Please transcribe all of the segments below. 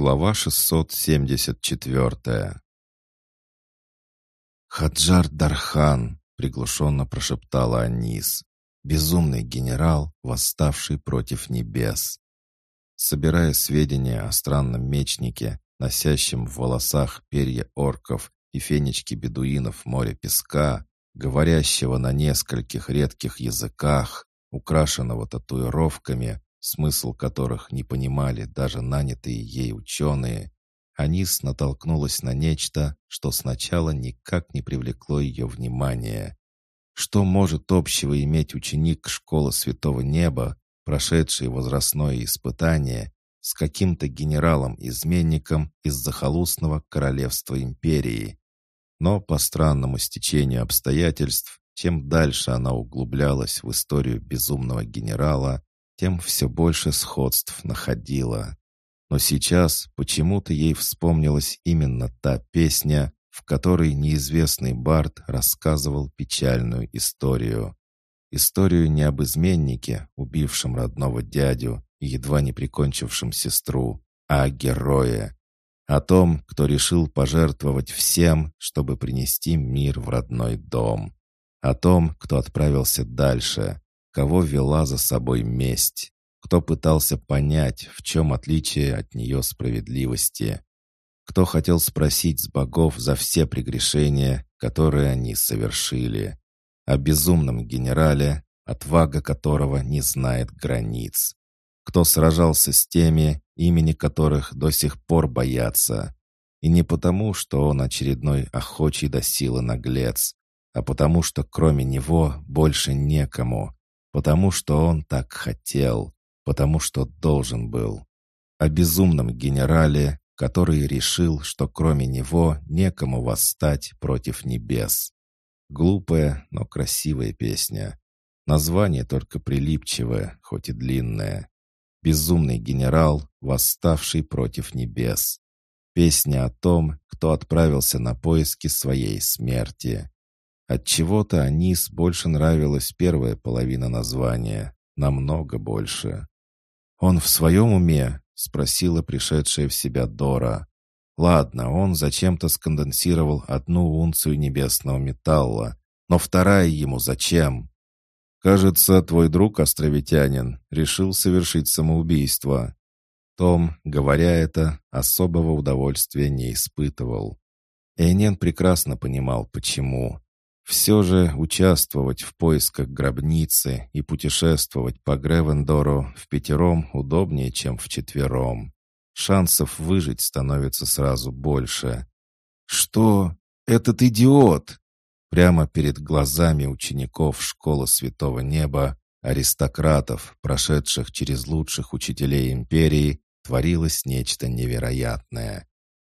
Глава 674 «Хаджар Дархан», — приглушенно прошептала Анис, безумный генерал, восставший против небес. Собирая сведения о странном мечнике, носящем в волосах перья орков и фенечки бедуинов моря песка, говорящего на нескольких редких языках, украшенного татуировками, смысл которых не понимали даже нанятые ей ученые, Анис натолкнулась на нечто, что сначала никак не привлекло ее внимание. Что может общего иметь ученик школы Святого Неба, прошедший возрастное испытание, с каким-то генералом-изменником из захолустного королевства империи? Но по странному стечению обстоятельств, чем дальше она углублялась в историю безумного генерала, тем все больше сходств находила. Но сейчас почему-то ей вспомнилась именно та песня, в которой неизвестный Барт рассказывал печальную историю. Историю не об изменнике, убившем родного дядю и едва не прикончившем сестру, а о герое. О том, кто решил пожертвовать всем, чтобы принести мир в родной дом. О том, кто отправился дальше, кого вела за собой месть, кто пытался понять, в чем отличие от нее справедливости, кто хотел спросить с богов за все прегрешения, которые они совершили, о безумном генерале, отвага которого не знает границ, кто сражался с теми, имени которых до сих пор боятся, и не потому, что он очередной охочий до силы наглец, а потому что кроме него больше некому, потому что он так хотел, потому что должен был. О безумном генерале, который решил, что кроме него некому восстать против небес. Глупая, но красивая песня. Название только прилипчивое, хоть и длинное. «Безумный генерал, восставший против небес». Песня о том, кто отправился на поиски своей смерти. От чего-то Анис больше нравилась первая половина названия, намного больше. Он в своем уме? спросила пришедшая в себя Дора. Ладно, он зачем-то сконденсировал одну унцию небесного металла, но вторая ему зачем? Кажется, твой друг островитянин решил совершить самоубийство. Том, говоря это, особого удовольствия не испытывал. Эйнен прекрасно понимал, почему. Все же участвовать в поисках гробницы и путешествовать по Гревендору в пятером удобнее, чем в четвером. Шансов выжить становится сразу больше. «Что? Этот идиот!» Прямо перед глазами учеников школы Святого Неба, аристократов, прошедших через лучших учителей империи, творилось нечто невероятное.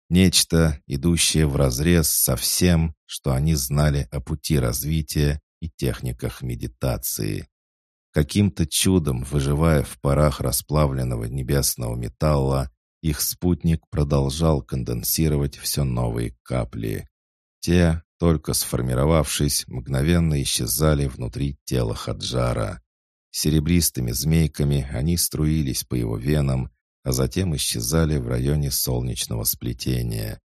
Нечто, идущее вразрез со всем, что они знали о пути развития и техниках медитации. Каким-то чудом, выживая в парах расплавленного небесного металла, их спутник продолжал конденсировать все новые капли. Те, только сформировавшись, мгновенно исчезали внутри тела Хаджара. Серебристыми змейками они струились по его венам, а затем исчезали в районе солнечного сплетения.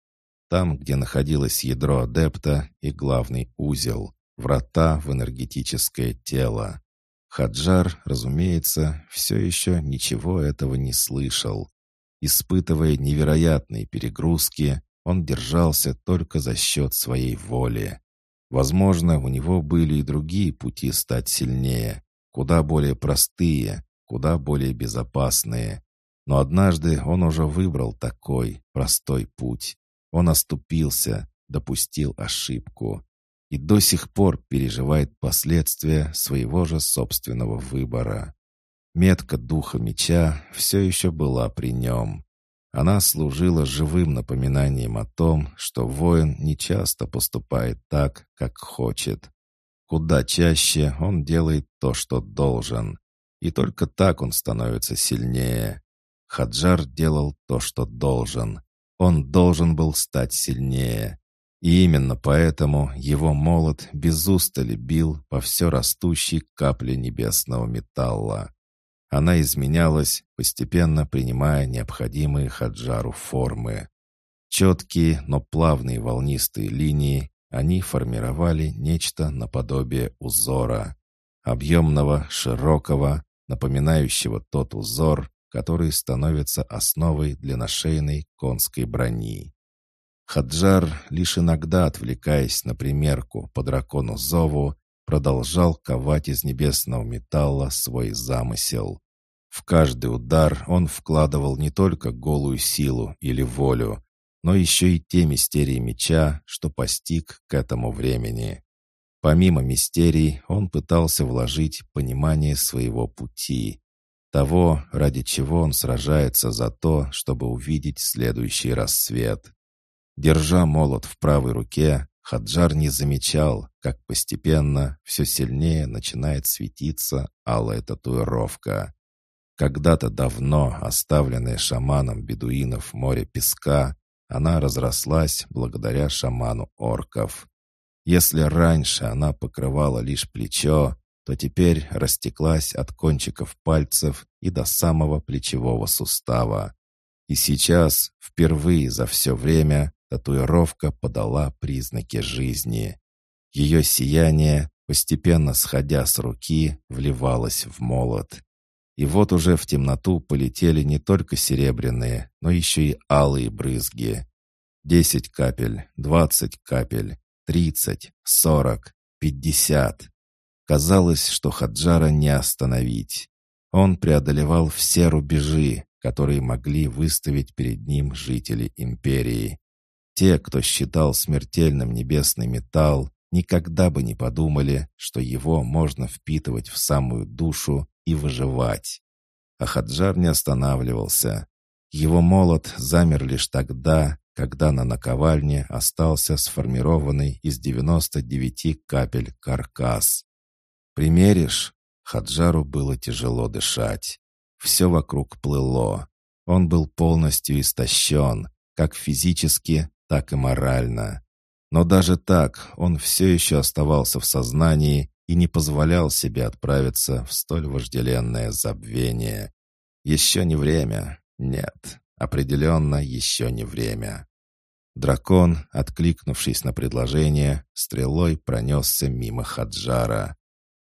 Там, где находилось ядро адепта и главный узел, врата в энергетическое тело. Хаджар, разумеется, все еще ничего этого не слышал. Испытывая невероятные перегрузки, он держался только за счет своей воли. Возможно, у него были и другие пути стать сильнее, куда более простые, куда более безопасные. Но однажды он уже выбрал такой простой путь. Он оступился, допустил ошибку и до сих пор переживает последствия своего же собственного выбора. Метка духа меча все еще была при нем. Она служила живым напоминанием о том, что воин не часто поступает так, как хочет. Куда чаще он делает то, что должен. И только так он становится сильнее. Хаджар делал то, что должен. Он должен был стать сильнее. И именно поэтому его молот без устали бил по все растущей капле небесного металла. Она изменялась, постепенно принимая необходимые Хаджару формы. Четкие, но плавные волнистые линии, они формировали нечто наподобие узора. Объемного, широкого, напоминающего тот узор, который становится основой для нашейной конской брони. Хаджар, лишь иногда отвлекаясь на примерку по дракону Зову, продолжал ковать из небесного металла свой замысел. В каждый удар он вкладывал не только голую силу или волю, но еще и те мистерии меча, что постиг к этому времени. Помимо мистерий, он пытался вложить понимание своего пути, того, ради чего он сражается за то, чтобы увидеть следующий рассвет. Держа молот в правой руке, Хаджар не замечал, как постепенно все сильнее начинает светиться алая татуировка. Когда-то давно оставленная шаманом бедуинов море песка, она разрослась благодаря шаману орков. Если раньше она покрывала лишь плечо, то теперь растеклась от кончиков пальцев и до самого плечевого сустава. И сейчас, впервые за все время, Татуировка подала признаки жизни. Ее сияние, постепенно сходя с руки, вливалось в молот. И вот уже в темноту полетели не только серебряные, но еще и алые брызги. Десять капель, двадцать капель, тридцать, сорок, пятьдесят. Казалось, что Хаджара не остановить. Он преодолевал все рубежи, которые могли выставить перед ним жители империи. Те, кто считал смертельным небесный металл, никогда бы не подумали, что его можно впитывать в самую душу и выживать. А Хаджар не останавливался. Его молот замер лишь тогда, когда на наковальне остался сформированный из 99 капель каркас. «Примеришь?» Хаджару было тяжело дышать. Все вокруг плыло. Он был полностью истощен, как физически, так и морально. Но даже так он все еще оставался в сознании и не позволял себе отправиться в столь вожделенное забвение. Еще не время. Нет, определенно еще не время. Дракон, откликнувшись на предложение, стрелой пронесся мимо Хаджара.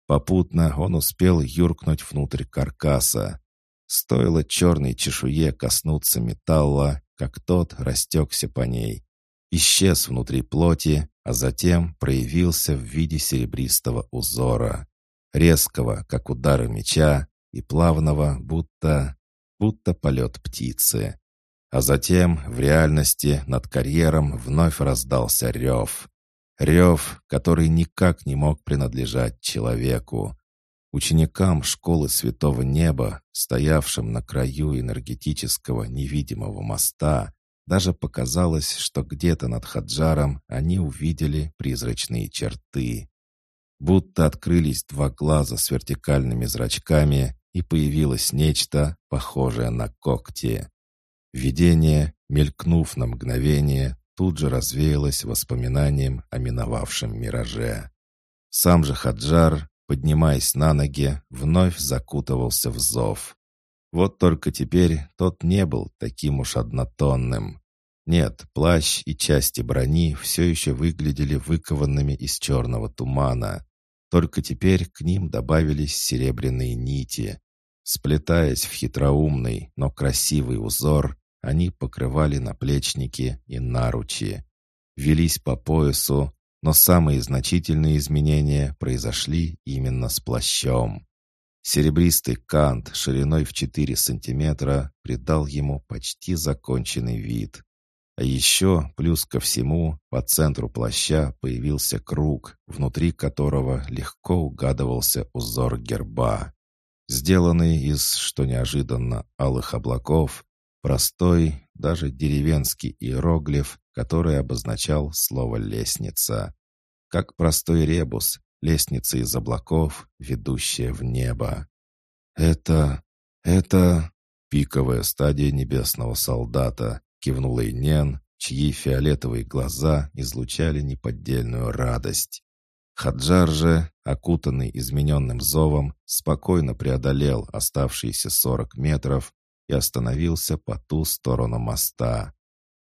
Попутно он успел юркнуть внутрь каркаса. Стоило черной чешуе коснуться металла, как тот растекся по ней, исчез внутри плоти, а затем проявился в виде серебристого узора, резкого, как удары меча, и плавного, будто... будто полет птицы. А затем в реальности над карьером вновь раздался рев. Рев, который никак не мог принадлежать человеку. Ученикам школы Святого Неба, стоявшим на краю энергетического невидимого моста, даже показалось, что где-то над Хаджаром они увидели призрачные черты. Будто открылись два глаза с вертикальными зрачками, и появилось нечто, похожее на когти. Видение, мелькнув на мгновение, тут же развеялось воспоминанием о миновавшем мираже. Сам же Хаджар, поднимаясь на ноги, вновь закутывался в зов. Вот только теперь тот не был таким уж однотонным. Нет, плащ и части брони все еще выглядели выкованными из черного тумана. Только теперь к ним добавились серебряные нити. Сплетаясь в хитроумный, но красивый узор, они покрывали наплечники и наручи. Велись по поясу, но самые значительные изменения произошли именно с плащом. Серебристый кант шириной в 4 сантиметра придал ему почти законченный вид. А еще, плюс ко всему, по центру плаща появился круг, внутри которого легко угадывался узор герба. Сделанный из, что неожиданно, алых облаков, простой, даже деревенский иероглиф, который обозначал слово «лестница». Как простой ребус, лестница из облаков, ведущая в небо. «Это... это...» «Пиковая стадия небесного солдата», — кивнула Инен, чьи фиолетовые глаза излучали неподдельную радость. Хаджар же, окутанный измененным зовом, спокойно преодолел оставшиеся сорок метров и остановился по ту сторону моста.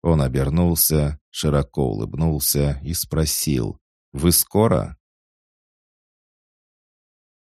Он обернулся, широко улыбнулся и спросил «Вы скоро?»